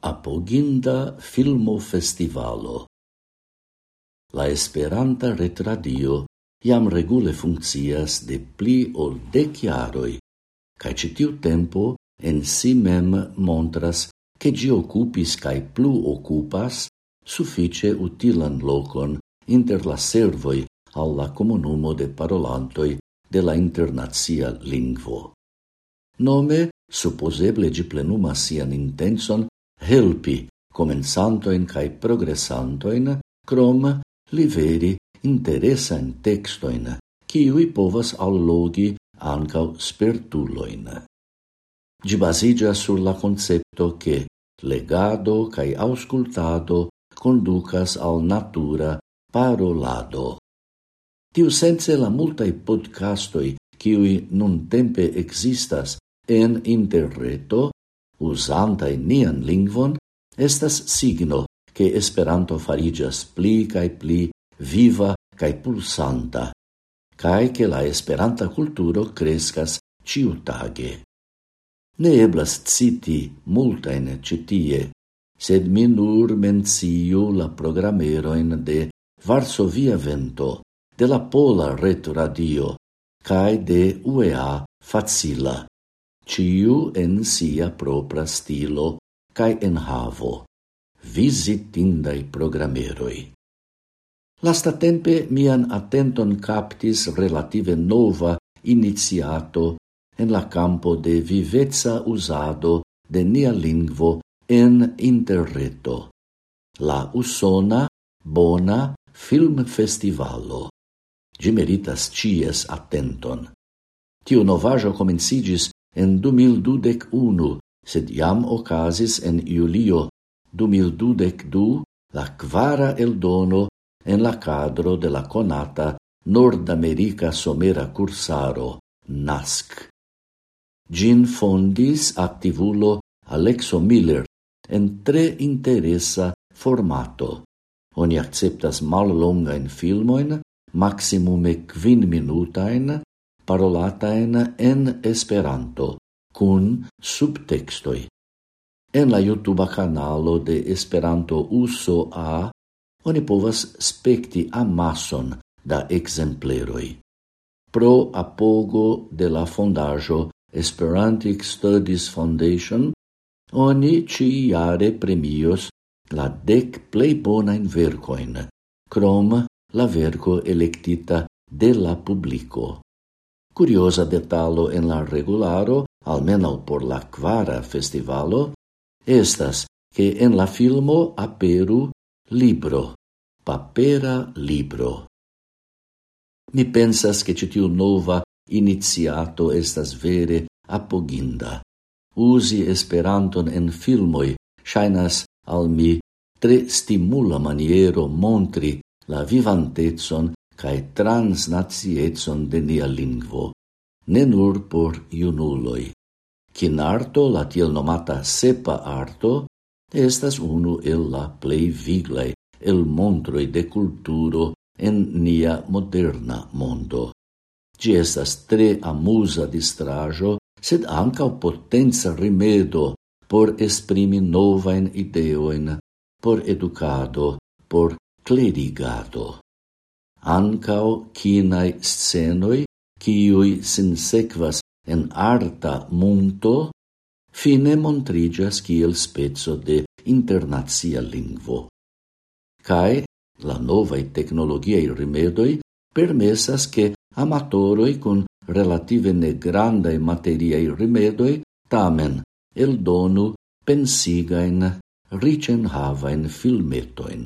apoginda filmo festivalo. La Esperanta retradio jam regule funkcias de pli ol dec cae citiu tempo en si mem montras che gi occupis cae plu occupas suffice utilan locon inter la servoi alla comunumo de parolantoi de la internazia lingvo. Nome, supposeble gi plenuma sian intenson helpi comensantoin cae progressantoin, crom liveri interesan textoin, ciui povas allogi ancau spertuloin. Gi basigia sur la concepto che legado cae auscultado conducas al natura parolado. Tiu sense la multae podcastoi, ciui nun tempe existas en interreto, usantai nian lingvon, estas signo che Esperanto farigas pli cae pli viva cae pulsanta, cae che la Esperanta culturo crescas ciutage. Ne eblas citi multain citie, sed mi nur menciu la programeroin de Varsovia Vento, de la Pola Retradio, cae de UEA Facila ciu en sia propra stilo cae en havo, visitindai programeroi. Lasta tempe mian attenton captis relative nova iniziato en la campo de vivezza usado de nia lingvo en interreto, la usona bona film festivalo. Gi meritas cies attenton. Tiu novajo comencigis en 2021, sed jam ocasis en julio 2022 la quara el dono en la cadro de la conata Nordamerica Somera Cursaro, NASC. Gin fondis activulo Alexo Miller en tre interessa formato. Oni acceptas in filmoin, maximume quin minutain, parolatajn en Esperanto kun subtekstoj. En la YouTube kanalo de Esperanto Uso A oni povas spekti amason da ekzempleroj. Pro apogo de la fondajo Esperantic Studies Foundation oni ĉiujare premios la dec plei bonain vercoin, crom la verco electita de la publico. Curiosa detalo en la regularo, almenau por la quara festivalo, estas che en la filmo aperu libro, papera libro. Mi pensas che citiu nova iniziato estas vere apoginda. Usi Esperanton en filmoi shainas al mi tre stimula maniero montri la vivantezon cae transnazietson de nia lingvo, ne nur por iunuloi. Cin arto, la tiel nomata sepa arto, estas unu el la plei viglei, el montroi de culturo en nia moderna mondo. Gi estas tre amusa distrajo, sed ancao potenza rimedo por esprimi novain ideoin, por educado, por clerigado ancao cinae scenoi ciui sinsequas en arta munto, fine montrigas ciel spezzo de internazia lingvo. Cae la novae technologiae rimedoi permessas che amatoroi con relative negrandae materiae rimedoi tamen el donu pensigain, ricen havain filmetoin.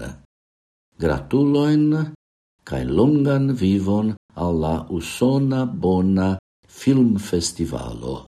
Gratuloin cae longan vivon alla usona bona filmfestivalo.